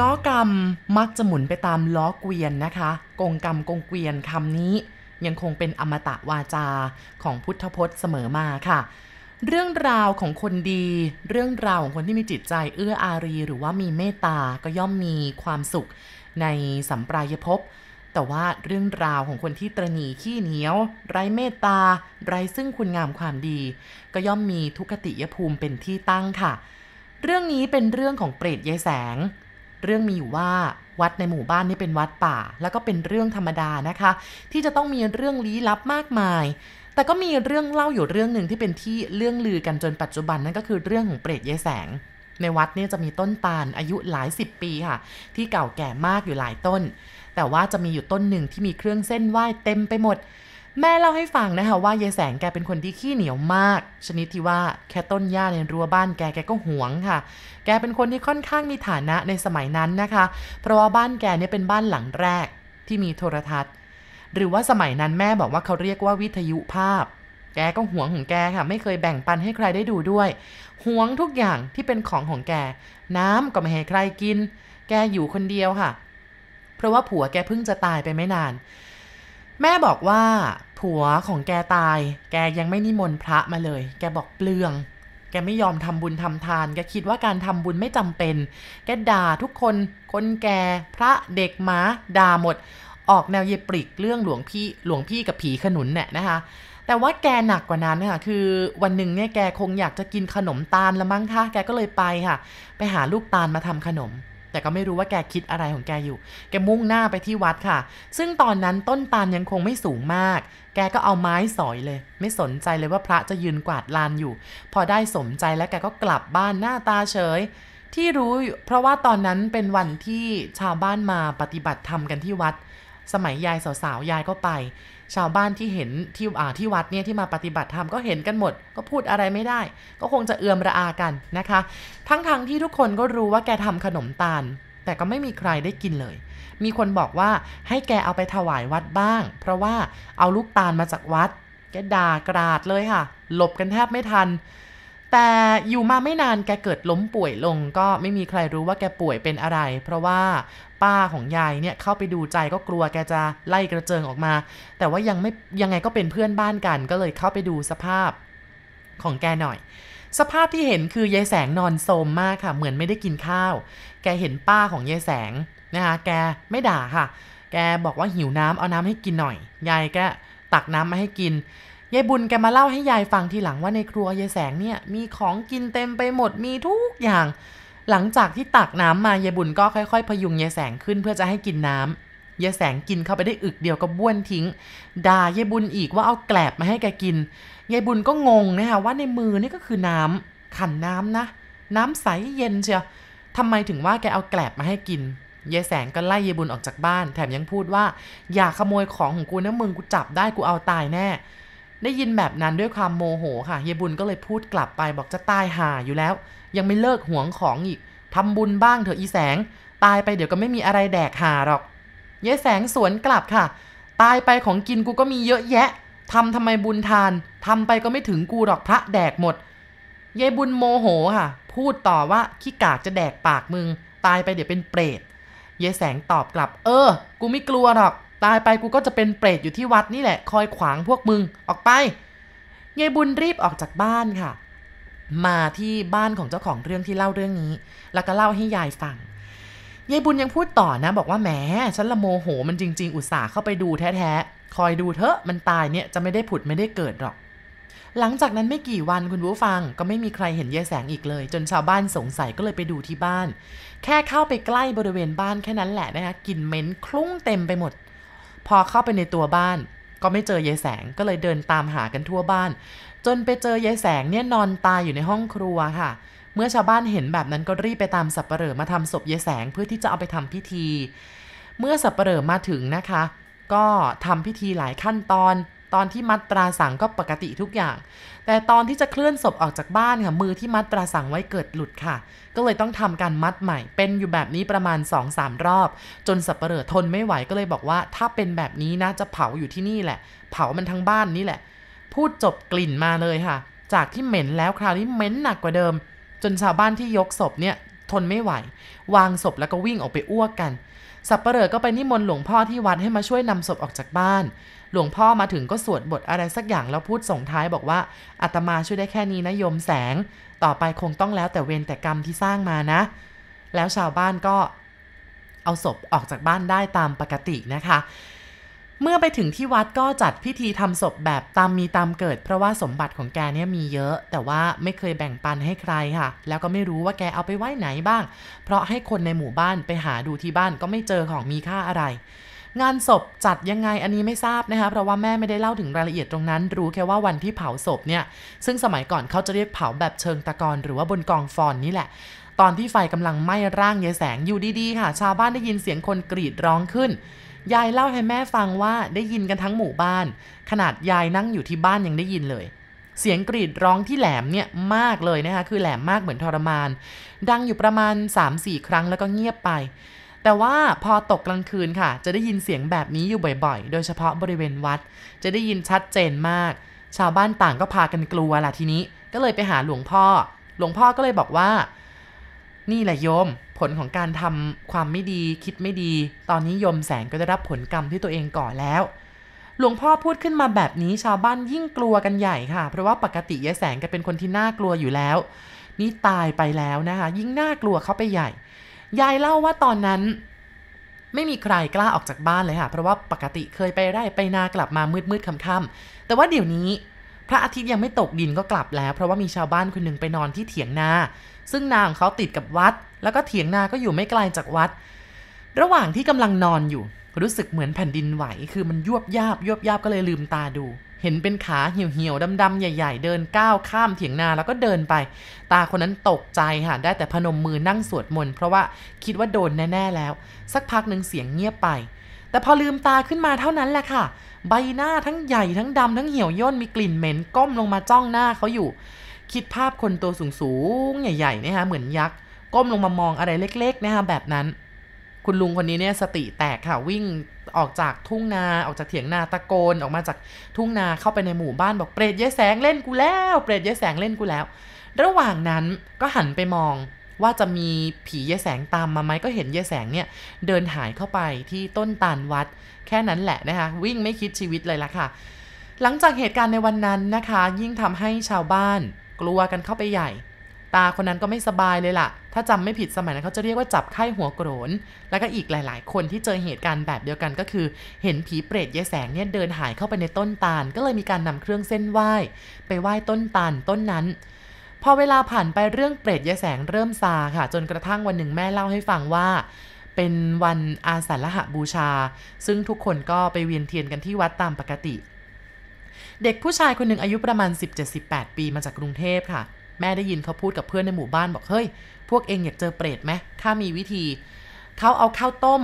ล้อกรรมมักจะหมุนไปตามล้อเกวียนนะคะ กงกรรมกงเกวียนคำนี้ ยังคงเป็นอมตะวาจาของพุทธพจน์เสมอมาค่ะ เรื่องราวของคนดี เรื่องราวของคนที่มีจิตใจเอื้ออารี หรือว่ามีเมตตาก็ย่อมมีความสุขในสัมปรายภพแต่ว่าเรื่องราวของคนที่ตรณีขี้เหนียว ไร้เมตตา ไร้ซึ่งคุณงามความดี ก็ย่อมมีทุกขติยภูมิเป็นที่ตั้งค่ะ เรื่องนี้เป็นเรื่องของเปรตยายแสง เรื่องมีอยู่ว่าวัดในหมู่บ้านนี่เป็นวัดป่า แล้วก็เป็นเรื่องธรรมดานะคะ ที่จะต้องมีเรื่องลี้ลับมากมาย แต่ก็มีเรื่องเล่าอยู่เรื่องหนึ่งที่เป็นที่เรื่องลือกันจนปัจจุบันนั่นก็คือเรื่องของเปรตยายแสง ในวัดเนี่ยจะมีต้นตาลอายุหลายสิบปีค่ะ ที่เก่าแก่มากอยู่หลายต้น แต่ว่าจะมีอยู่ต้นหนึ่งที่มีเครื่องเส้นไหว้เต็มไปหมด แม่เล่าให้ฟังนะคะว่ายายแสงแกเป็นคนที่ขี้เหนียวมาก ชนิดที่ว่าแค่ต้นหญ้าในรั้วบ้านแกแกก็หวงค่ะ แกเป็นคนที่ค่อนข้างมีฐานะในสมัยนั้นนะคะ เพราะว่าบ้านแกเนี่ยเป็นบ้านหลังแรกที่มีโทรทัศน์ หรือว่าสมัยนั้นแม่บอกว่าเขาเรียกว่าวิทยุภาพ แกก็หวงของแกค่ะ ไม่เคยแบ่งปันให้ใครได้ดูด้วยหวงทุกอย่างที่เป็นของของแก น้ำก็ไม่ให้ใครกิน แกอยู่คนเดียวค่ะ เพราะว่าผัวแกเพิ่งจะตายไปไม่นาน แม่บอกว่า ผัวของแกตาย แกยังไม่นิมนต์พระมาเลย แกบอกเปลือง แกไม่ยอมทำบุญทำทาน แกคิดว่าการทำบุญไม่จำเป็น แกด่าทุกคน คนแก พระเด็กหมาด่าหมด ออกแนวเยปริกเรื่องหลวงพี่ หลวงพี่กับผีขนุนเนี่ยนะคะ แต่ว่าแกหนักกว่านั้นค่ะคือวันหนึ่งเนี่ยแกคงอยากจะกินขนมตาลละมั้งคะ แกก็เลยไปค่ะ ไปหาลูกตาลมาทำขนม แต่ก็ไม่รู้ว่าแกคิดอะไรของแกอยู่ แกมุ่งหน้าไปที่วัดค่ะ ซึ่งตอนนั้นต้นตาลยังคงไม่สูงมาก แกก็เอาไม้สอยเลย ไม่สนใจเลยว่าพระจะยืนกวาดลานอยู่ พอได้สมใจแล้วแกก็กลับบ้านหน้าตาเฉย ที่รู้อยู่เพราะว่าตอนนั้นเป็นวันที่ชาวบ้านมาปฏิบัติธรรมกันที่วัด สมัยยายสาวๆยายก็ไป ชาวบ้านที่เห็นที่อ่าที่วัดเนี่ยที่มาปฏิบัติธรรมก็เห็นกันหมด ก็พูดอะไรไม่ได้ ก็คงจะเอือมระอากันนะคะ ทั้งๆทที่ทุกคนก็รู้ว่าแกทำขนมตาล แต่ก็ไม่มีใครได้กินเลย มีคนบอกว่าให้แกเอาไปถวายวัดบ้าง เพราะว่าเอาลูกตาลมาจากวัด แกด่ากราดเลยค่ะ หลบกันแทบไม่ทัน แต่อยู่มาไม่นานแกเกิดล้มป่วยลง ก็ไม่มีใครรู้ว่าแกป่วยเป็นอะไร เพราะว่าป้าของยายเนี่ยเข้าไปดูใจก็กลัวแกจะไล่กระเจิงออกมา แต่ว่ายังไม่ยังไงก็เป็นเพื่อนบ้านกัน ก็เลยเข้าไปดูสภาพของแกหน่อย สภาพที่เห็นคือยายแสงนอนโทรมมากค่ะ เหมือนไม่ได้กินข้าว แกเห็นป้าของยายแสงนะคะแกไม่ด่าค่ะ แกบอกว่าหิวน้ำเอาน้ำให้กินหน่อยยายแกตักน้ำมาให้กิน ยายบุญแกมาเล่าให้ยายฟังทีหลังว่าในครัวยายแสงเนี่ยมีของกินเต็มไปหมดมีทุกอย่าง หลังจากที่ตักน้ำมายายบุญก็ค่อยๆ พยุงยายแสงขึ้นเพื่อจะให้กินน้ำยายแสงกินเข้าไปได้อึกเดียวก็บ้วนทิ้งด่ายายบุญอีกว่าเอาแกลบมาให้แกกินยายบุญก็งงนะคะว่าในมือนี่ก็คือน้ำขันน้ำนะ น้ำใสเย็นเชียวทำไมถึงว่าแกเอาแกลบมาให้กินยายแสงก็ไล่ยายบุญออกจากบ้าน แถมยังพูดว่า อย่าขโมยของของกูนะมึงกูจับได้กูเอาตายแน่ ได้ยินแบบนั้นด้วยความโมโหค่ะยายบุญก็เลยพูดกลับไปบอกจะตายห่าอยู่แล้ว ยังไม่เลิกหวงของอีกทำบุญบ้างเถอะอีแสง ตายไปเดี๋ยวก็ไม่มีอะไรแดกห่าหรอกยายแสงสวนกลับค่ะ ตายไปของกินกูก็มีเยอะแยะทำทำไมบุญทานทำไปก็ไม่ถึงกูหรอกพระแดกหมดยายบุญโมโหค่ะ พูดต่อว่าขี้กากจะแดกปากมึง ตายไปเดี๋ยวเป็นเปรตยายแสงตอบกลับ เออ กูไม่กลัวหรอก ตายไปกูก็จะเป็นเปรตอยู่ที่วัดนี่แหละ คอยขวางพวกมึงออกไปยายบุญรีบออกจากบ้านค่ะ มาที่บ้านของเจ้าของเรื่องที่เล่าเรื่องนี้ แล้วก็เล่าให้ยายฟังยายบุญยังพูดต่อนะ บอกว่าแหมฉันละโมโหมันจริง ๆ อุตส่าห์เข้าไปดูแท้ๆ คอยดูเถอะมันตายเนี่ยจะไม่ได้ผุดไม่ได้เกิดหรอก หลังจากนั้นไม่กี่วันคุณผู้ฟังก็ไม่มีใครเห็นยายแสงอีกเลย จนชาวบ้านสงสัยก็เลยไปดูที่บ้าน แค่เข้าไปใกล้บริเวณบ้านแค่นั้นแหละนะคะกลิ่นเหม็นคลุ้งเต็มไปหมด พอเข้าไปในตัวบ้าน ก็ไม่เจอยายแสงก็เลยเดินตามหากันทั่วบ้าน จนไปเจอยายแสงเนี่ยนอนตายอยู่ในห้องครัวค่ะ เมื่อชาวบ้านเห็นแบบนั้นก็รีบไปตามสับปเปลือมาทำศพยายแสงเพื่อที่จะเอาไปทำพิธี เมื่อสับปเปลือมาถึงนะคะ ก็ทำพิธีหลายขั้นตอน ตอนที่มัดตราสังก็ปกติทุกอย่าง แต่ตอนที่จะเคลื่อนศพออกจากบ้านค่ะมือที่มัดตราสังไว้เกิดหลุดค่ะ ก็เลยต้องทำการมัดใหม่ เป็นอยู่แบบนี้ประมาณ 2-3 รอบ จนสับปเหร่อทนไม่ไหวก็เลยบอกว่า ถ้าเป็นแบบนี้นะจะเผาอยู่ที่นี่แหละ เผามันทั้งบ้านนี่แหละ พูดจบกลิ่นมาเลยค่ะ จากที่เหม็นแล้วคราวนี้เหม็นหนักกว่าเดิม จนชาวบ้านที่ยกศพเนี่ยทนไม่ไหว วางศพแล้วก็วิ่งออกไปอ้วกกันสับปะเหร่อก็ไปนิมนต์หลวงพ่อที่วัดให้มาช่วยนำศพออกจากบ้าน หลวงพ่อมาถึงก็สวดบทอะไรสักอย่างแล้วพูดส่งท้ายบอกว่าอาตมาช่วยได้แค่นี้นะโยมแสง ต่อไปคงต้องแล้วแต่เวรแต่กรรมที่สร้างมานะ แล้วชาวบ้านก็เอาศพออกจากบ้านได้ตามปกตินะคะเมื่อไปถึงที่วัดก็จัดพิธีทำศพแบบตามมีตามเกิด เพราะว่าสมบัติของแกเนี่ยมีเยอะ แต่ว่าไม่เคยแบ่งปันให้ใครค่ะ แล้วก็ไม่รู้ว่าแกเอาไปไว้ไหนบ้าง เพราะให้คนในหมู่บ้านไปหาดูที่บ้านก็ไม่เจอของมีค่าอะไร งานศพจัดยังไงอันนี้ไม่ทราบนะคะเพราะว่าแม่ไม่ได้เล่าถึงรายละเอียดตรงนั้น รู้แค่ว่าวันที่เผาศพเนี่ย ซึ่งสมัยก่อนเขาจะเรียกเผาแบบเชิงตะกอนหรือว่าบนกองฟอนนี่แหละ ตอนที่ไฟกำลังไหม้ร่างยายแสงอยู่ดีๆค่ะ ชาวบ้านได้ยินเสียงคนกรีดร้องขึ้นยายเล่าให้แม่ฟังว่าได้ยินกันทั้งหมู่บ้าน ขนาดยายนั่งอยู่ที่บ้านยังได้ยินเลย เสียงกรีดร้องที่แหลมเนี่ยมากเลยนะคะคือแหลมมากเหมือนทรมาน ดังอยู่ประมาณ 3-4 ครั้งแล้วก็เงียบไป แต่ว่าพอตกกลางคืนค่ะ จะได้ยินเสียงแบบนี้อยู่บ่อยๆ โดยเฉพาะบริเวณวัด จะได้ยินชัดเจนมาก ชาวบ้านต่างก็พากันกลัวล่ะทีนี้ ก็เลยไปหาหลวงพ่อ หลวงพ่อก็เลยบอกว่า นี่แหละโยม ผลของการทำความไม่ดีคิดไม่ดี ตอนนี้โยมแสงก็ได้รับผลกรรมที่ตัวเองก่อแล้วหลวงพ่อพูดขึ้นมาแบบนี้ชาวบ้านยิ่งกลัวกันใหญ่ค่ะ เพราะว่าปกติยายแสงก็เป็นคนที่น่ากลัวอยู่แล้ว นี่ตายไปแล้วนะคะ ยิ่งน่ากลัวเข้าไปใหญ่ ยายเล่าว่าตอนนั้น ไม่มีใครกล้าออกจากบ้านเลยค่ะ เพราะว่าปกติเคยไปไร่ไปนากลับมามืดๆค่ำๆแต่ว่าเดี๋ยวนี้พระอาทิตย์ยังไม่ตกดินก็กลับแล้ว เพราะว่ามีชาวบ้านคนหนึ่งไปนอนที่เถียงนา ซึ่งนาของเขาติดกับวัด แล้วก็เถียงนาก็อยู่ไม่ไกลจากวัด ระหว่างที่กำลังนอนอยู่ รู้สึกเหมือนแผ่นดินไหว คือมันยวบยาบยวบยาบก็เลยลืมตาดู เห็นเป็นขาเหี่ยวๆดำๆใหญ่ ๆ เดินก้าวข้ามเถียงนาแล้วก็เดินไป ตาคนนั้นตกใจค่ะได้แต่พนมมือนั่งสวดมนต์เพราะว่าคิดว่าโดนแน่ๆแล้ว สักพักหนึ่งเสียงเงียบไป แต่พอลืมตาขึ้นมาเท่านั้นแหละค่ะ ใบหน้าทั้งใหญ่ทั้งดำทั้งเหี่ยวย่นมีกลิ่นเหม็นก้มลงมาจ้องหน้าเขาอยู่ คิดภาพคนตัวสูงๆใหญ่ๆนะคะเหมือนยักษ์ก้มลงมามองอะไรเล็ก ๆ นะคะแบบนั้น คุณลุงคนนี้เนี่ยสติแตกค่ะวิ่ง ออกจากทุ่งนาออกจากเถียงนาตะโกนออกมาจากทุ่งนาเข้าไปในหมู่บ้านบอกเปรตยายแสงเล่นกูแล้วเปรตยายแสงเล่นกูแล้ว ระหว่างนั้นก็หันไปมองว่าจะมีผียายแสงตามมาไหมก็เห็นยายแสงเนี่ย เดินหายเข้าไปที่ต้นตาลวัด แค่นั้นแหละนะคะ วิ่งไม่คิดชีวิตเลยละค่ะ หลังจากเหตุการณ์ในวันนั้นนะคะ ยิ่งทำให้ชาวบ้านกลัวกันเข้าไปใหญ่ ตาคนนั้นก็ไม่สบายเลยล่ะ ถ้าจำไม่ผิดสมัยนั้นเขาจะเรียกว่าจับไข้หัวโกรน แล้วก็อีกหลาย ๆ คนที่เจอเหตุการณ์แบบเดียวกันก็คือ เห็นผีเปรตยายแสงเนี่ยเดินหายเข้าไปในต้นตาล ก็เลยมีการนำเครื่องเส้นไหว้ ไปไหว้ต้นตาลต้นนั้น พอเวลาผ่านไปเรื่องเปรตยายแสงเริ่มซาค่ะ จนกระทั่งวันหนึ่งแม่เล่าให้ฟังว่าเป็นวันอาสาฬหบูชา ซึ่งทุกคนก็ไปเวียนเทียนกันที่วัดตามปกติ เด็กผู้ชายคนหนึ่งอายุประมาณ 17-18 ปีมาจากกรุงเทพค่ะ แม่ได้ยินเขาพูดกับเพื่อนในหมู่บ้านบอกเฮ้ยพวกเองอยากเจอเปรตไหมถ้ามีวิธีเขาเอาข้าวต้ม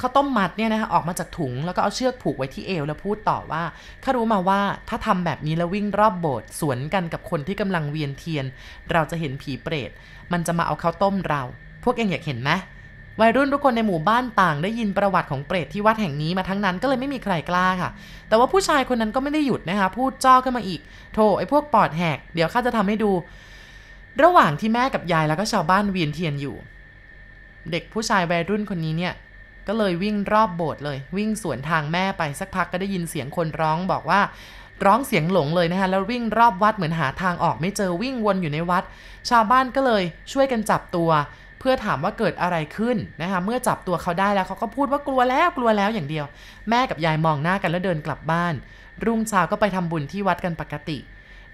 ข้าวต้มมัดเนี่ยนะคะออกมาจากถุงแล้วก็เอาเชือกผูกไว้ที่เอวแล้วพูดต่อว่าข้ารู้มาว่าถ้าทำแบบนี้แล้ววิ่งรอบโบสถ์สวนกันกับคนที่กำลังเวียนเทียน เราจะเห็นผีเปรต มันจะมาเอาข้าวต้มเรา พวกเองอยากเห็นไหม วัยรุ่นทุกคนในหมู่บ้านต่าง ได้ยินประวัติของเปรตที่วัดแห่งนี้มาทั้งนั้นก็เลยไม่มีใครกล้าค่ะ แต่ว่าผู้ชายคนนั้นก็ไม่ได้หยุดนะคะ พูดจ้อขึ้นมาอีก โธ่ไอ้พวกปอดแหก เดี๋ยวข้าจะทำให้ดู ระหว่างที่แม่กับยายแล้วก็ชาวบ้านเวียนเทียนอยู่ เด็กผู้ชายวัยรุ่นคนนี้เนี่ยก็เลยวิ่งรอบโบสถ์เลย วิ่งสวนทางแม่ไปสักพักก็ได้ยินเสียงคนร้องบอกว่าร้องเสียงหลงเลยนะคะแล้ววิ่งรอบวัดเหมือนหาทางออกไม่เจอวิ่งวนอยู่ในวัด ชาวบ้านก็เลยช่วยกันจับตัว เพื่อถามว่าเกิดอะไรขึ้นนะคะเมื่อจับตัวเขาได้แล้วเขาก็พูดว่ากลัวแล้วกลัวแล้วอย่างเดียว แม่กับยายมองหน้ากันแล้วเดินกลับบ้าน รุ่งเช้าก็ไปทำบุญที่วัดกันปกติ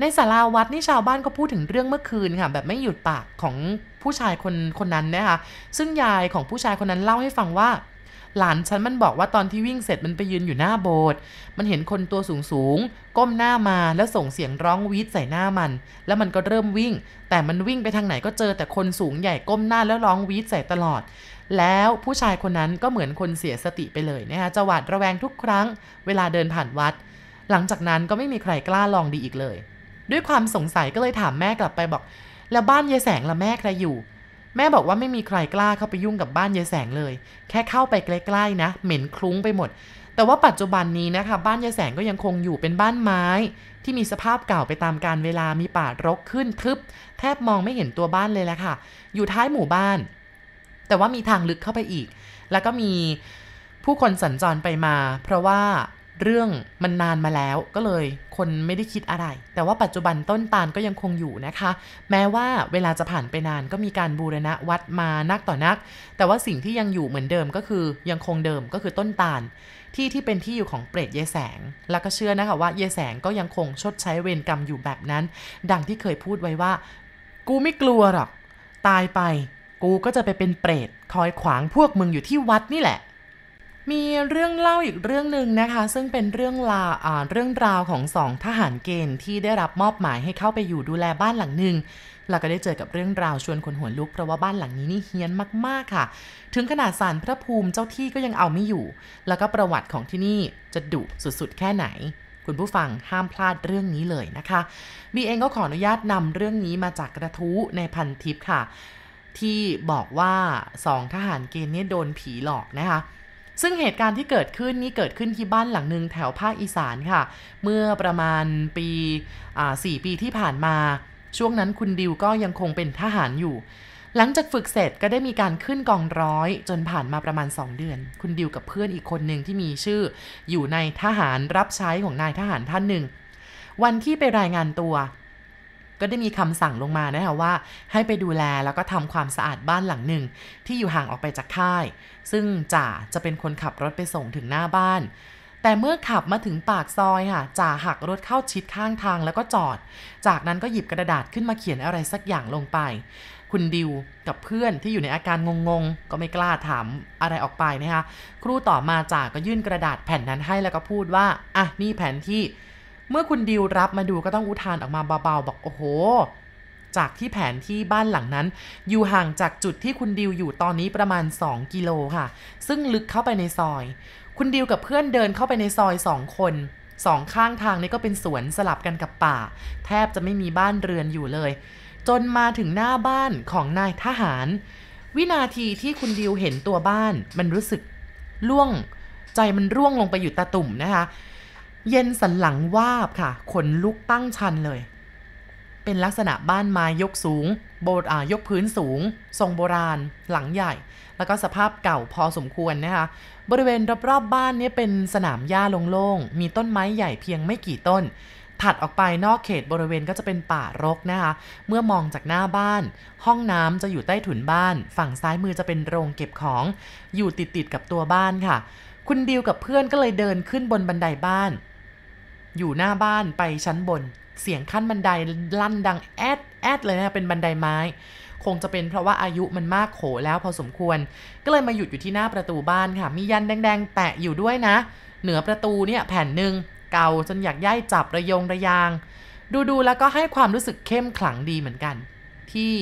ในศาลาวัดนี่ชาวบ้านก็พูดถึงเรื่องเมื่อคืนค่ะแบบไม่หยุดปากของผู้ชายคนคนนั้นนะคะซึ่งยายของผู้ชายคนนั้นเล่าให้ฟังว่า หลานฉันมันบอกว่าตอนที่วิ่งเสร็จมันไปยืนอยู่หน้าโบสถ์มันเห็นคนตัวสูงสูงก้มหน้ามาแล้วส่งเสียงร้องวีดใส่หน้ามัน แล้วมันก็เริ่มวิ่ง แต่มันวิ่งไปทางไหนก็เจอแต่คนสูงใหญ่ก้มหน้าแล้วร้องวีดใส่ตลอด แล้วผู้ชายคนนั้นก็เหมือนคนเสียสติไปเลยนะคะจะหวาดระแวงทุกครั้ง เวลาเดินผ่านวัด หลังจากนั้นก็ไม่มีใครกล้าลองดีอีกเลย ด้วยความสงสัยก็เลยถามแม่กลับไปบอก แล้วบ้านยายแสงละแม่ใครอยู่ แม่บอกว่าไม่มีใครกล้าเข้าไปยุ่งกับบ้านยายแสงเลย แค่เข้าไปใกล้ๆนะ เหม็นคลุ้งไปหมด แต่ว่าปัจจุบันนี้นะคะ บ้านยายแสงก็ยังคงอยู่เป็นบ้านไม้ ที่มีสภาพเก่าไปตามการเวลามีป่ารกขึ้นทึบ แทบมองไม่เห็นตัวบ้านเลยแหละค่ะ อยู่ท้ายหมู่บ้าน แต่ว่ามีทางลึกเข้าไปอีก แล้วก็มีผู้คนสัญจรไปมา เพราะว่า เรื่องมันนานมาแล้วก็เลยคนไม่ได้คิดอะไร แต่ว่าปัจจุบันต้นตาลก็ยังคงอยู่นะคะ แม้ว่าเวลาจะผ่านไปนานก็มีการบูรณะวัดมานักต่อนัก แต่ว่าสิ่งที่ยังอยู่เหมือนเดิมก็คือยังคงเดิมก็คือต้นตาล ที่ที่เป็นที่อยู่ของเปรตเยแสง แล้วก็เชื่อนะคะว่าเยแสงก็ยังคงชดใช้เวรกรรมอยู่แบบนั้น ดังที่เคยพูดไว้ว่า กูไม่กลัวหรอก ตายไป กูก็จะไปเป็นเปรตคอยขวางพวกมึงอยู่ที่วัดนี่แหละ มีเรื่องเล่าอีกเรื่องหนึ่งนะคะ ซึ่งเป็นเรื่องราวเรื่องราวของสองทหารเกณฑ์ที่ได้รับมอบหมายให้เข้าไปอยู่ดูแลบ้านหลังหนึ่งเราก็ได้เจอกับเรื่องราวชวนคนหัวลุกเพราะว่าบ้านหลังนี้นี่เฮี้ยนมากๆค่ะ ถึงขนาดสารพระภูมิเจ้าที่ก็ยังเอาไม่อยู่ แล้วก็ประวัติของที่นี่จะดุสุดๆ แค่ไหน คุณผู้ฟังห้ามพลาดเรื่องนี้เลยนะคะบีเองก็ขออนุญาตนำเรื่องนี้มาจากกระทู้ในพันทิปค่ะ ที่บอกว่าสองทหารเกณฑ์เนี่ยโดนผีหลอกนะคะ ซึ่งเหตุการณ์ที่เกิดขึ้นนี้เกิดขึ้นที่บ้านหลังหนึ่งแถวภาคอีสานค่ะ เมื่อประมาณปีสี่ปีที่ผ่านมา ช่วงนั้นคุณดิวก็ยังคงเป็นทหารอยู่ หลังจากฝึกเสร็จก็ได้มีการขึ้นกองร้อย จนผ่านมาประมาณ 2 เดือน คุณดิวกับเพื่อนอีกคนหนึ่งที่มีชื่อ อยู่ในทหารรับใช้ของนายทหารท่านหนึ่ง วันที่ไปรายงานตัว ก็ได้มีคำสั่งลงมานะคะว่า ให้ไปดูแลแล้วก็ทำความสะอาดบ้านหลังหนึ่ง ที่อยู่ห่างออกไปจากค่าย ซึ่งจ่าจะเป็นคนขับรถไปส่งถึงหน้าบ้าน แต่เมื่อขับมาถึงปากซอยค่ะจ่าหักรถเข้าชิดข้างทางแล้วก็จอด จากนั้นก็หยิบกระดาษขึ้นมาเขียนอะไรสักอย่างลงไป คุณดิวกับเพื่อนที่อยู่ในอาการงงๆ ก็ไม่กล้าถามอะไรออกไปนะคะครูต่อมาจ่าก็ยื่นกระดาษแผ่นนั้นให้แล้วก็พูดว่าอะนี่แผนที่ เมื่อคุณดิวรับมาดูก็ต้องอุทานออกมาเบาๆ บอกโอ้โห จากที่แผนที่บ้านหลังนั้น อยู่ห่างจากจุดที่คุณดิวอยู่ตอนนี้ประมาณ 2 กิโลค่ะ ซึ่งลึกเข้าไปในซอย คุณดิวกับเพื่อนเดินเข้าไปในซอยสองคนสองข้างทางนี้ก็เป็นสวนสลับกันกับป่า แทบจะไม่มีบ้านเรือนอยู่เลย จนมาถึงหน้าบ้านของนายทหาร วินาทีที่คุณดิวเห็นตัวบ้าน มันรู้สึกล่วง ใจมันร่วงลงไปอยู่ตาตุ่มนะคะ เย็นสันหลังวาบค่ะ ขนลุกตั้งชันเลย เป็นลักษณะบ้านไม้ยกสูง โบดยกพื้นสูง ทรงโบราณ หลังใหญ่ แล้วก็สภาพเก่าพอสมควรนะคะ บริเวณรอบๆบ้านนี้เป็นสนามหญ้าโล่งๆ มีต้นไม้ใหญ่เพียงไม่กี่ต้น ถัดออกไปนอกเขตบริเวณก็จะเป็นป่ารกนะคะ เมื่อมองจากหน้าบ้าน ห้องน้ำจะอยู่ใต้ถุนบ้าน ฝั่งซ้ายมือจะเป็นโรงเก็บของ อยู่ติดๆกับตัวบ้านค่ะ คุณดิวกับเพื่อนก็เลยเดินขึ้นบนบันไดบ้าน อยู่หน้าบ้านไปชั้นบน เสียงขั้นบันไดลั่นดังแอดแอดเลยนะเป็นบันไดไม้ คงจะเป็นเพราะว่าอายุมันมากโขแล้วพอสมควร ก็เลยมาหยุดอยู่ที่หน้าประตูบ้านค่ะ มียันแดงๆ แปะอยู่ด้วยนะ เหนือประตูเนี่ยแผ่นหนึ่งเก่าจนอยากย่ายจับระยงระยาง ดูๆแล้วก็ให้ความรู้สึกเข้มขลังดีเหมือนกัน ที่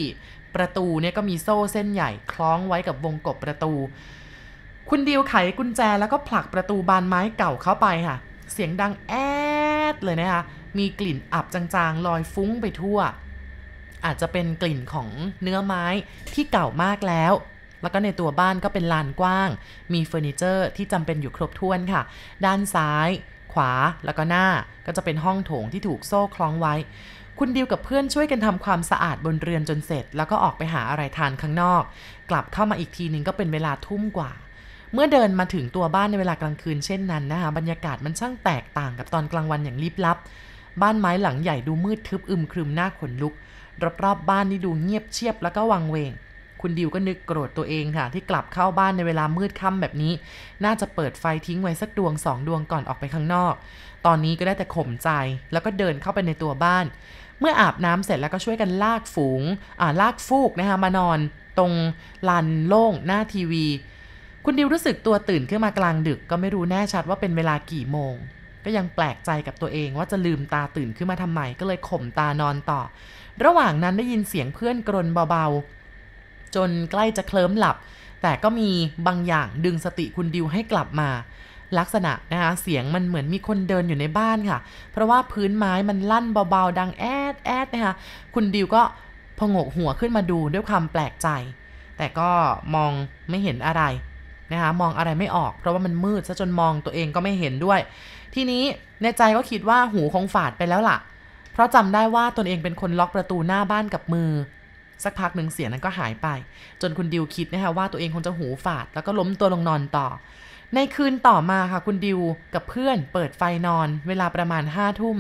ประตูเนี่ยก็มีโซ่เส้นใหญ่คล้องไว้กับวงกบประตู คุณดิวไขกุญแจแล้วก็ผลักประตูบานไม้เก่าเข้าไปค่ะ เสียงดังแอดเลยนะคะ มีกลิ่นอับจางๆ ลอยฟุ้งไปทั่ว อาจจะเป็นกลิ่นของเนื้อไม้ที่เก่ามากแล้ว แล้วก็ในตัวบ้านก็เป็นลานกว้าง มีเฟอร์นิเจอร์ที่จำเป็นอยู่ครบถ้วนค่ะ ด้านซ้าย ขวาแล้วก็หน้าก็จะเป็นห้องโถงที่ถูกโซ่คล้องไว้ คุณดิวกับเพื่อนช่วยกันทำความสะอาดบนเรือนจนเสร็จ แล้วก็ออกไปหาอะไรทานข้างนอก กลับเข้ามาอีกทีนึงก็เป็นเวลาทุ่มกว่า เมื่อเดินมาถึงตัวบ้านในเวลากลางคืนเช่นนั้นนะคะบรรยากาศมันช่างแตกต่างกับตอนกลางวันอย่างลิบลับ บ้านไม้หลังใหญ่ดูมืดทึบอึมครึมหน้าขนลุก รอบๆบบ้านนี่ดูเงียบเชียบแล้วก็วังเวง คุณดิวก็นึกโกรธตัวเองค่ะ ที่กลับเข้าบ้านในเวลามืดค่ำแบบนี้ น่าจะเปิดไฟทิ้งไว้สักดวงสองดวงก่อนออกไปข้างนอก ตอนนี้ก็ได้แต่ข่มใจ แล้วก็เดินเข้าไปในตัวบ้าน เมื่ออาบน้ำเสร็จแล้วก็ช่วยกันลากฝูงอ่าลากฟูกนะคะมานอน ตรงลานโล่งหน้าทีวี คุณดิวรู้สึกตัวตื่นขึ้นมากลางดึกก็ไม่รู้แน่ชัดว่าเป็นเวลากี่โมง ก็ยังแปลกใจกับตัวเองว่าจะลืมตาตื่นขึ้นมาทำไมก็เลยข่มตานอนต่อ ระหว่างนั้นได้ยินเสียงเพื่อนกรนเบาๆ จนใกล้จะเคลิ้มหลับ แต่ก็มีบางอย่างดึงสติคุณดิวให้กลับมา ลักษณะนะคะเสียงมันเหมือนมีคนเดินอยู่ในบ้านค่ะ เพราะว่าพื้นไม้มันลั่นเบาๆ ดังแอดแอดนะคะคุณดิวก็พงกหัวขึ้นมาดูด้วยความแปลกใจ แต่ก็มองไม่เห็นอะไร นะคะมองอะไรไม่ออก เพราะว่ามันมืดซะจนมองตัวเองก็ไม่เห็นด้วย ทีนี้ในใจก็คิดว่าหูคงฝาดไปแล้วล่ะ เพราะจำได้ว่าตนเองเป็นคนล็อกประตูหน้าบ้านกับมือ สักพักหนึ่งเสียงนั้นก็หายไป จนคุณดิวคิดนะคะว่าตัวเองคงจะหูฝาดแล้วก็ล้มตัวลงนอนต่อ ในคืนต่อมาค่ะคุณดิวกับเพื่อนเปิดไฟนอนเวลาประมาณห้าทุ่ม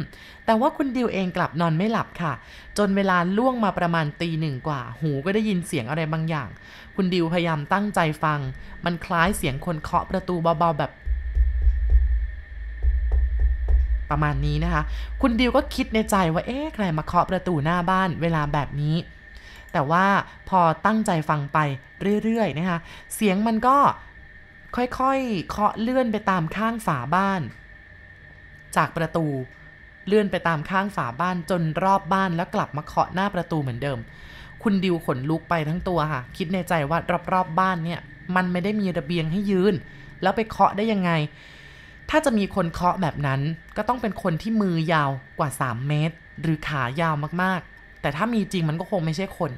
แต่ว่าคุณดิวเองกลับนอนไม่หลับค่ะ จนเวลาล่วงมาประมาณตีหนึ่งกว่า หูก็ได้ยินเสียงอะไรบางอย่าง คุณดิวพยายามตั้งใจฟัง มันคล้ายเสียงคนเคาะประตูเบาๆแบบประมาณนี้นะคะ คุณดิวก็คิดในใจว่าเอ๊ะใครมาเคาะประตูหน้าบ้านเวลาแบบนี้ แต่ว่าพอตั้งใจฟังไปเรื่อยๆนะคะ เสียงมันก็ ค่อยๆ เคาะเลื่อนไปตามข้างฝาบ้าน จากประตูเลื่อนไปตามข้างฝาบ้านจนรอบบ้านแล้วกลับมาเคาะหน้าประตูเหมือนเดิม คุณดิวขนลุกไปทั้งตัวค่ะ คิดในใจว่ารอบๆบบ้านเนี่ย มันไม่ได้มีระเบียงให้ยืน แล้วไปเคาะได้ยังไง ถ้าจะมีคนเคาะแบบนั้น ก็ต้องเป็นคนที่มือยาวกว่า 3 เมตร หรือขายาวมากๆ แต่ถ้ามีจริงมันก็คงไม่ใช่คน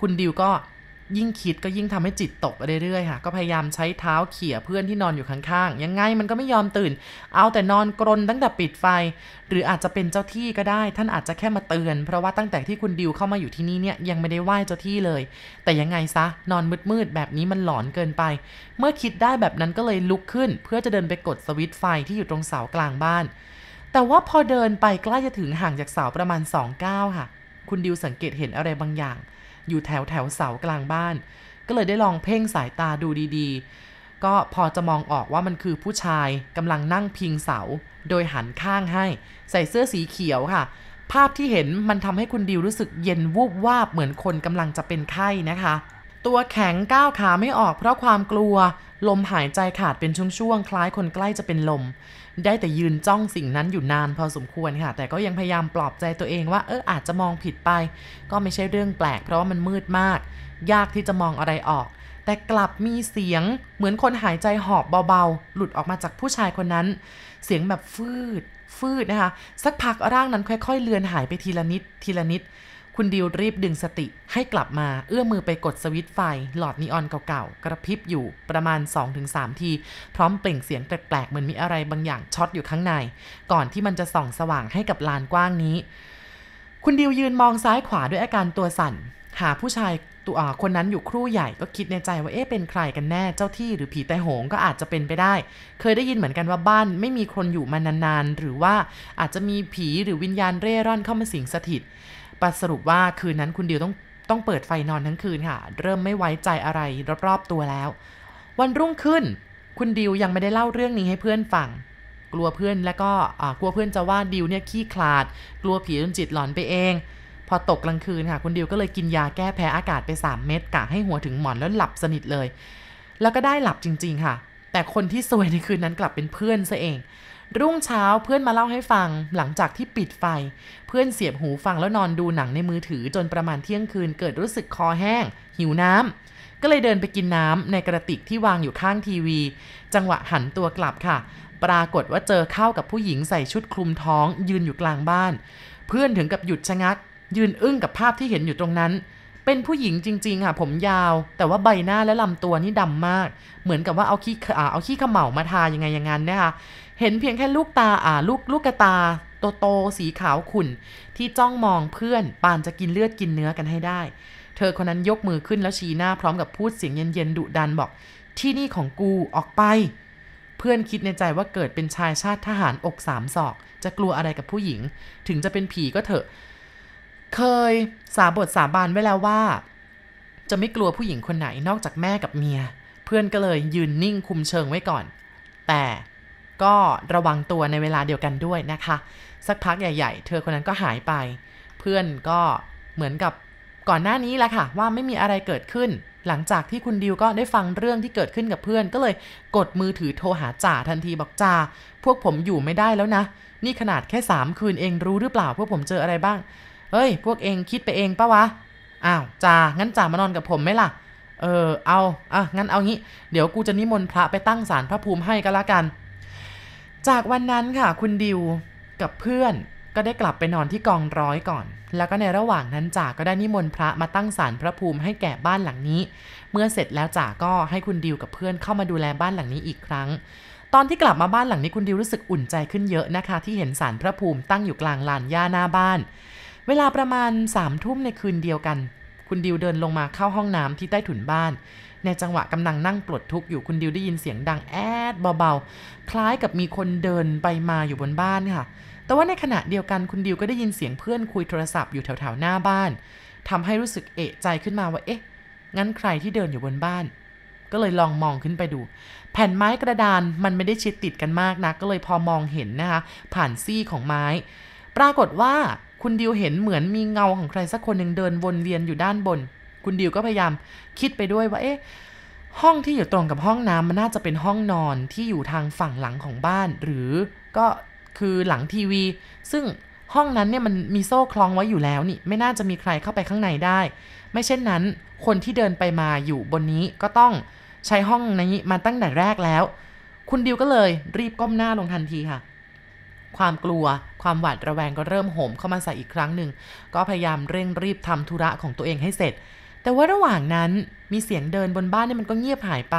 คุณดิวก็ ยิ่งคิดก็ยิ่งทำให้จิตตกไปเรื่อยๆค่ะ ก็พยายามใช้เท้าเขี่ยเพื่อนที่นอนอยู่ข้างๆ ยังไงมันก็ไม่ยอมตื่น เอาแต่นอนกรนตั้งแต่ปิดไฟ หรืออาจจะเป็นเจ้าที่ก็ได้ ท่านอาจจะแค่มาเตือน เพราะว่าตั้งแต่ที่คุณดิวเข้ามาอยู่ที่นี่เนี่ยยังไม่ได้ไหว้เจ้าที่เลย แต่ยังไงซะนอนมืดๆแบบนี้มันหลอนเกินไป เมื่อคิดได้แบบนั้นก็เลยลุกขึ้น เพื่อจะเดินไปกดสวิตช์ไฟที่อยู่ตรงเสากลางบ้าน แต่ว่าพอเดินไปใกล้จะถึงห่างจากเสาประมาณ2ก้าวค่ะ คุณดิวสังเกตเห็นอะไรบางอย่าง อยู่แถวแถวเสากลางบ้าน ก็เลยได้ลองเพ่งสายตาดูดีๆ ก็พอจะมองออกว่ามันคือผู้ชายกำลังนั่งพิงเสา โดยหันข้างให้ ใส่เสื้อสีเขียวค่ะ ภาพที่เห็นมันทำให้คุณดิวรู้สึกเย็นวูบวาบเหมือนคนกำลังจะเป็นไข้นะคะตัวแข็งก้าวขาไม่ออกเพราะความกลัว ลมหายใจขาดเป็นช่วงๆ คล้ายคนใกล้จะเป็นลม ได้แต่ยืนจ้องสิ่งนั้นอยู่นานพอสมควรค่ะ แต่ก็ยังพยายามปลอบใจตัวเองว่าเอออาจจะมองผิดไป ก็ไม่ใช่เรื่องแปลก เพราะว่ามันมืดมาก ยากที่จะมองอะไรออก แต่กลับมีเสียงเหมือนคนหายใจหอบเบาๆ หลุดออกมาจากผู้ชายคนนั้น เสียงแบบฟืด ฟืดนะคะ สักพักร่างนั้นค่อย ๆ เลือนหายไปทีละนิดทีละนิด คุณดิวรีบดึงสติให้กลับมาเอื้อมมือไปกดสวิตช์ไฟ หลอดนีออนเก่าๆ กระพริบอยู่ประมาณ 2-3 ที พร้อมเปล่งเสียงแปลกๆ เหมือนมีอะไรบางอย่างช็อตอยู่ข้างใน ก่อนที่มันจะส่องสว่างให้กับลานกว้างนี้ คุณดิวยืนมองซ้ายขวาด้วยอาการตัวสั่น หาผู้ชายตัวคนนั้นอยู่ครู่ใหญ่ก็คิดในใจว่าเอ๊ะเป็นใครกันแน่เจ้าที่หรือผีตายโหงก็อาจจะเป็นไปได้ เคยได้ยินเหมือนกันว่าบ้านไม่มีคนอยู่มานานๆ หรือว่าอาจจะมีผีหรือวิญญาณเร่ร่อนเข้ามาสิงสถิต สรุปว่าคืนนั้นคุณดียวต้องต้องเปิดไฟนอนทั้งคืนค่ะ เริ่มไม่ไว้ใจอะไรรอบๆตัวแล้ว วันรุ่งขึ้น คุณดิวยังไม่ได้เล่าเรื่องนี้ให้เพื่อนฟัง กลัวเพื่อนแล้วก็กลัวเพื่อนจะว่าดิวเนี่ยขี้คลาด กลัวผีจนจิตหลอนไปเอง พอตกกลางคืนค่ะ คุณดิวก็เลยกินยาแก้แพ้อากาศไป 3 เม็ดกะให้หัวถึงหมอนแล้วหลับสนิทเลย แล้วก็ได้หลับจริง ๆ ค่ะ แต่คนที่ซวยในคืนนั้นกลับเป็นเพื่อนซะเอง รุ่งเช้าเพื่อนมาเล่าให้ฟังหลังจากที่ปิดไฟ เพื่อนเสียบหูฟังแล้วนอนดูหนังในมือถือจนประมาณเที่ยงคืนเกิดรู้สึกคอแห้ง หิวน้ำก็เลยเดินไปกินน้ำในกระติกที่วางอยู่ข้างทีวี จังหวะหันตัวกลับค่ะ ปรากฏว่าเจอเข้ากับผู้หญิงใส่ชุดคลุมท้อง ยืนอยู่กลางบ้าน เพื่อนถึงกับหยุดชะงัก ยืนอึ้งกับภาพที่เห็นอยู่ตรงนั้น เป็นผู้หญิงจริงๆค่ะ ผมยาว แต่ว่าใบหน้าและลำตัวนี่ดำมาก เหมือนกับว่าเอาขี้เอาขี้ขมเหลามาทายังไงอย่างนั้นนะคะเห็นเพียงแค่ลูกตาอ่าลูกลูกกระตาโตโตสีขาวขุ่น ที่จ้องมองเพื่อนปานจะกินเลือดกินเนื้อกันให้ได้ เธอคนนั้นยกมือขึ้นแล้วชี้หน้าพร้อมกับพูดเสียงเย็นๆดุดันบอก ที่นี่ของกูออกไป เพื่อนคิดในใจว่าเกิดเป็นชายชาติทหารอกสามศอก จะกลัวอะไรกับผู้หญิง ถึงจะเป็นผีก็เถอะ เคยสาบทสาบานไว้แล้วว่า จะไม่กลัวผู้หญิงคนไหนนอกจากแม่กับเมีย เพื่อนก็เลยยืนนิ่งคุมเชิงไว้ก่อน แต่ก็ระวังตัวในเวลาเดียวกันด้วยนะคะ สักพักใหญ่ ๆ เธอคนนั้นก็หายไป เพื่อนก็เหมือนกับก่อนหน้านี้แหละค่ะ ว่าไม่มีอะไรเกิดขึ้น หลังจากที่คุณดิวก็ได้ฟังเรื่องที่เกิดขึ้นกับเพื่อน ก็เลยกดมือถือโทรหาจ่าทันทีบอกจ่าพวกผมอยู่ไม่ได้แล้วนะ นี่ขนาดแค่สามคืนเองรู้หรือเปล่าพวกผมเจออะไรบ้าง เฮ้ย พวกเองคิดไปเองปะวะ อ้าวจ่างั้นจ่ามานอนกับผมไหมล่ะ เออ เอา อะ งั้นเอางี้ เดี๋ยวกูจะนิมนต์พระไปตั้งศาลพระภูมิให้ก็แล้วกัน จากวันนั้นค่ะ คุณดิวกับเพื่อนก็ได้กลับไปนอนที่กองร้อยก่อน แล้วก็ในระหว่างนั้นจ่าก็ได้นิมนต์พระมาตั้งศาลพระภูมิให้แก่บ้านหลังนี้ เมื่อเสร็จแล้วจ่าก็ให้คุณดิวกับเพื่อนเข้ามาดูแลบ้านหลังนี้อีกครั้ง ตอนที่กลับมาบ้านหลังนี้คุณดิวรู้สึกอุ่นใจขึ้นเยอะนะคะ ที่เห็นศาลพระภูมิตั้งอยู่กลางลานหญ้าหน้าบ้าน เวลาประมาณสามทุ่มในคืนเดียวกัน คุณดิวเดินลงมาเข้าห้องน้ำที่ใต้ถุนบ้าน ในจังหวะกำลังนั่งปลดทุกข์อยู่คุณดิวได้ยินเสียงดังแอดเบาๆ คล้ายกับมีคนเดินไปมาอยู่บนบ้านค่ะ แต่ว่าในขณะเดียวกันคุณดิวก็ได้ยินเสียงเพื่อนคุยโทรศัพท์อยู่แถวๆหน้าบ้านทำให้รู้สึกเอะใจขึ้นมาว่าเอ๊ะ งั้นใครที่เดินอยู่บนบ้าน ก็เลยลองมองขึ้นไปดู แผ่นไม้กระดานมันไม่ได้ชิดติดกันมากนะก็เลยพอมองเห็นนะคะ ผ่านซี่ของไม้ ปรากฏว่า คุณดิวเห็นเหมือนมีเงาของใครสักคนหนึ่งเดินวนเวียนอยู่ด้านบน คุณดิวก็พยายามคิดไปด้วยว่าเอ๊ะห้องที่อยู่ตรงกับห้องน้ำมันน่าจะเป็นห้องนอนที่อยู่ทางฝั่งหลังของบ้าน หรือก็คือหลังทีวี ซึ่งห้องนั้นเนี่ยมันมีโซ่คล้องไว้อยู่แล้วนี่ ไม่น่าจะมีใครเข้าไปข้างในได้ ไม่เช่นนั้น คนที่เดินไปมาอยู่บนนี้ก็ต้องใช้ห้องนี้มาตั้งแต่แรกแล้ว คุณดิวก็เลยรีบก้มหน้าลงทันทีค่ะ ความกลัว ความหวาดระแวงก็เริ่มโหมเข้ามาใส่อีกครั้งหนึ่ง ก็พยายามเร่งรีบทำธุระของตัวเองให้เสร็จ แต่ว่าระหว่างนั้นมีเสียงเดินบนบ้านเนี่ยมันก็เงียบหายไป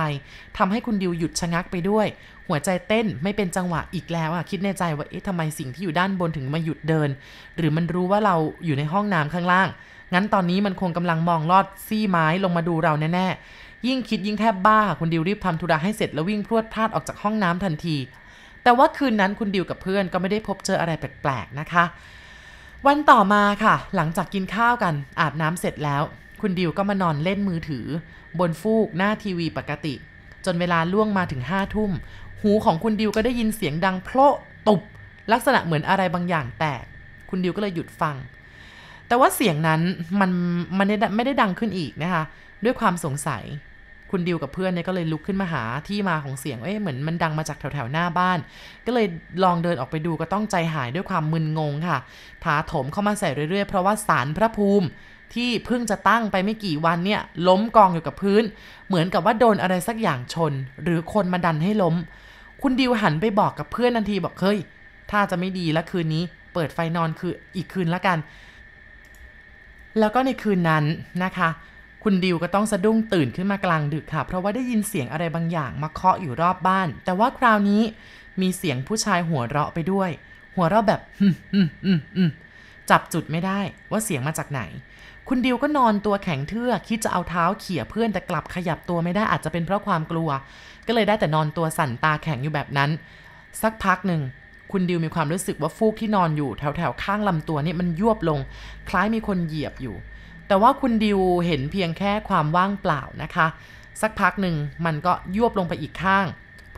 ทำให้คุณดิวหยุดชะงักไปด้วย หัวใจเต้นไม่เป็นจังหวะอีกแล้วอะคิดในใจว่าเอ๊ะทำไมสิ่งที่อยู่ด้านบนถึงมาหยุดเดิน หรือมันรู้ว่าเราอยู่ในห้องน้ำข้างล่าง งั้นตอนนี้มันคงกำลังมองลอดซี่ไม้ลงมาดูเราแน่ๆยิ่งคิดยิ่งแทบบ้าคุณดิวรีบทำธุระให้เสร็จแล้ววิ่งพรวดพลาดออกจากห้องน้ำทันที แต่ว่าคืนนั้นคุณดิวกับเพื่อนก็ไม่ได้พบเจออะไรแปลกๆนะคะ วันต่อมาค่ะ หลังจากกินข้าวกันอาบน้ำเสร็จแล้ว คุณดิวก็มานอนเล่นมือถือ บนฟูกหน้าทีวีปกติ จนเวลาล่วงมาถึงห้าทุ่ม หูของคุณดิวก็ได้ยินเสียงดังโพละตุบ ลักษณะเหมือนอะไรบางอย่างแตก คุณดิวก็เลยหยุดฟัง แต่ว่าเสียงนั้นมันมันไม่ได้ดังขึ้นอีกนะคะ ด้วยความสงสัย คุณดิวกับเพื่อนเนี่ยก็เลยลุกขึ้นมาหาที่มาของเสียงเอ๊ะเหมือนมันดังมาจากแถวๆหน้าบ้าน ก็เลยลองเดินออกไปดูก็ต้องใจหายด้วยความมึนงงค่ะถาโถมเข้ามาใส่เรื่อยๆ เพราะว่าสารพระภูมิที่เพิ่งจะตั้งไปไม่กี่วันเนี่ยล้มกองอยู่กับพื้น เหมือนกับว่าโดนอะไรสักอย่างชน หรือคนมาดันให้ล้ม คุณดิวหันไปบอกกับเพื่อนทันทีบอกเฮ้ยถ้าจะไม่ดีแล้วคืนนี้ เปิดไฟนอนคืออีกคืนละกัน แล้วก็ในคืนนั้นนะคะ คุณดิวก็ต้องสะดุ้งตื่นขึ้นมากลางดึกค่ะ เพราะว่าได้ยินเสียงอะไรบางอย่างมาเคาะอยู่รอบบ้าน แต่ว่าคราวนี้มีเสียงผู้ชายหัวเราะไปด้วย หัวเราะแบบอืมอืมอืมอืมจับจุดไม่ได้ว่าเสียงมาจากไหน คุณดิวก็นอนตัวแข็งเทือคิดจะเอาเท้าเขี่ยเพื่อนแต่กลับขยับตัวไม่ได้อาจจะเป็นเพราะความกลัว ก็เลยได้แต่นอนตัวสั่นตาแข็งอยู่แบบนั้น สักพักหนึ่งคุณดิวมีความรู้สึกว่าฟูกที่นอนอยู่แถวแถวข้างลำตัวนี่มันยวบลง คล้ายมีคนเหยียบอยู่ แต่ว่าคุณดิวเห็นเพียงแค่ความว่างเปล่านะคะ สักพักหนึ่งมันก็ยวบลงไปอีกข้าง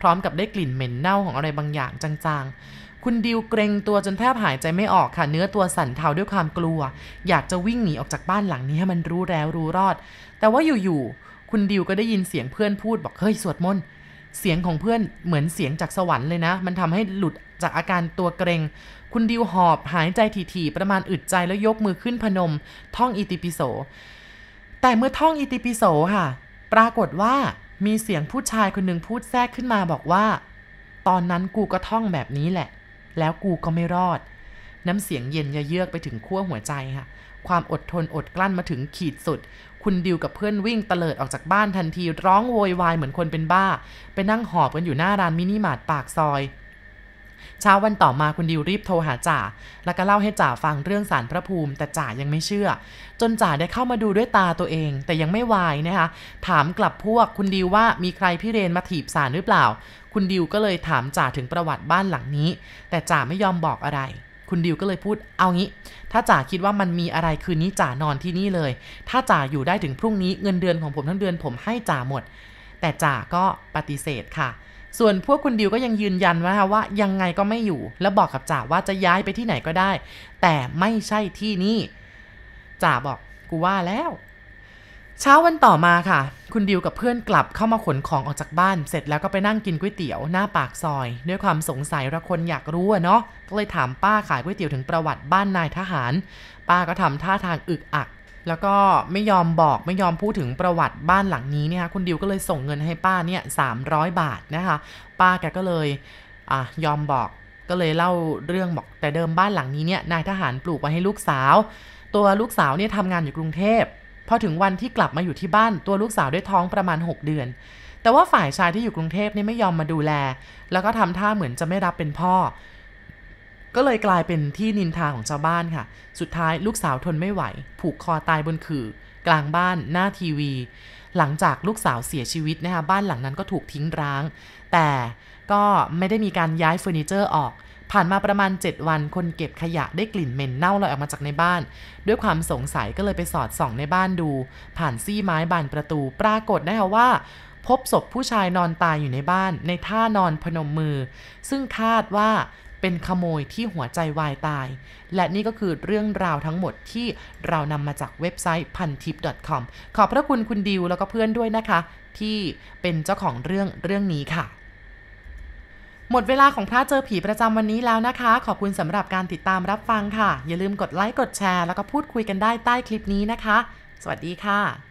พร้อมกับได้กลิ่นเหม็นเน่าของอะไรบางอย่างจางๆ คุณดิวเกรงตัวจนแทบหายใจไม่ออกค่ะ เนื้อตัวสั่นเทาด้วยความกลัว อยากจะวิ่งหนีออกจากบ้านหลังนี้ให้มันรู้แล้วรู้รอด แต่ว่าอยู่ๆคุณดิวก็ได้ยินเสียงเพื่อนพูดบอกเฮ้ยสวดมนต์เสียงของเพื่อนเหมือนเสียงจากสวรรค์เลยนะ มันทำให้หลุดจากอาการตัวเกรง คุณดิวหอบหายใจถี่ๆ ประมาณอึดใจแล้วยกมือขึ้นพนม ท่องอิติปิโส แต่เมื่อท่องอิติปิโสค่ะ ปรากฏว่ามีเสียงผู้ชายคนหนึ่งพูดแทรกขึ้นมาบอกว่า ตอนนั้นกูก็ท่องแบบนี้แหละ แล้วกูก็ไม่รอด น้ำเสียงเย็นยะเยือกไปถึงขั้วหัวใจค่ะ ความอดทนอดกลั้นมาถึงขีดสุด คุณดิวกับเพื่อนวิ่งเตลิดออกจากบ้านทันที ร้องโวยวายเหมือนคนเป็นบ้า ไปนั่งหอบกันอยู่หน้าร้านมินิมาร์ทปากซอย เช้าวันต่อมาคุณดิวรีบโทรหาจ่า แล้วก็เล่าให้จ่าฟังเรื่องสารพระภูมิ แต่จ่ายังไม่เชื่อ จนจ่าได้เข้ามาดูด้วยตาตัวเอง แต่ยังไม่วายนะคะ ถามกลับพวกคุณดิวว่ามีใครพี่เรนมาถีบสารหรือเปล่า คุณดิวก็เลยถามจ่าถึงประวัติบ้านหลังนี้ แต่จ่าไม่ยอมบอกอะไรคุณดิวก็เลยพูดเอางี้ ถ้าจ่าคิดว่ามันมีอะไรคืนนี้จ่านอนที่นี่เลย ถ้าจ่าอยู่ได้ถึงพรุ่งนี้เงินเดือนของผมทั้งเดือนผมให้จ่าหมด แต่จ่าก็ปฏิเสธค่ะ ส่วนพวกคุณดิวก็ยังยืนยันว่าว่ายังไงก็ไม่อยู่ แล้วบอกกับจ่าว่าจะย้ายไปที่ไหนก็ได้ แต่ไม่ใช่ที่นี่จ่าบอกกูว่าแล้ว เช้าวันต่อมาค่ะ คุณดิวกับเพื่อนกลับเข้ามาขนของออกจากบ้าน เสร็จแล้วก็ไปนั่งกินก๋วยเตี๋ยวหน้าปากซอย ด้วยความสงสัยระคนอยากรู้เนาะก็เลยถามป้าขายก๋วยเตี๋ยวถึงประวัติบ้านนายทหาร ป้าก็ทำท่าทางอึกอัก แล้วก็ไม่ยอมบอกไม่ยอมพูดถึงประวัติบ้านหลังนี้เนี่ยคุณดิวก็เลยส่งเงินให้ป้าเนี่ยสามบาทนะคะ ป้าแกก็เลยอะยอมบอกก็เลยเล่าเรื่องบอกแต่เดิมบ้านหลังนี้เนี่ยนายทหารปลูกไว้ให้ลูกสาว ตัวลูกสาวเนี่ยทำงานอยู่กรุงเทพพอถึงวันที่กลับมาอยู่ที่บ้านตัวลูกสาวได้ท้องประมาณ 6 เดือน แต่ว่าฝ่ายชายที่อยู่กรุงเทพนี่ไม่ยอมมาดูแล แล้วก็ทำท่าเหมือนจะไม่รับเป็นพ่อ ก็เลยกลายเป็นที่นินทาของชาวบ้านค่ะ สุดท้ายลูกสาวทนไม่ไหว ผูกคอตายบนขื่อกลางบ้านหน้าทีวี หลังจากลูกสาวเสียชีวิตนะคะบ้านหลังนั้นก็ถูกทิ้งร้าง แต่ก็ไม่ได้มีการย้ายเฟอร์นิเจอร์ออกผ่านมาประมาณ 7 วันคนเก็บขยะได้กลิ่นเหม็นเน่าลอยออกมาจากในบ้าน ด้วยความสงสัยก็เลยไปสอดส่องในบ้านดู ผ่านซี่ไม้บานประตู ปรากฏนะคะว่า พบศพผู้ชายนอนตายอยู่ในบ้าน ในท่านอนพนมมือ ซึ่งคาดว่า เป็นขโมยที่หัวใจวายตาย และนี่ก็คือเรื่องราวทั้งหมดที่เรานำมาจากเว็บไซต์พันทิป .com ขอบพระคุณคุณดิวแล้วก็เพื่อนด้วยนะคะ ที่เป็นเจ้าของเรื่องเรื่องนี้ค่ะ หมดเวลาของพระเจอผีประจำวันนี้แล้วนะคะ ขอบคุณสำหรับการติดตามรับฟังค่ะ อย่าลืมกดไลค์กดแชร์แล้วก็พูดคุยกันได้ใต้คลิปนี้นะคะ สวัสดีค่ะ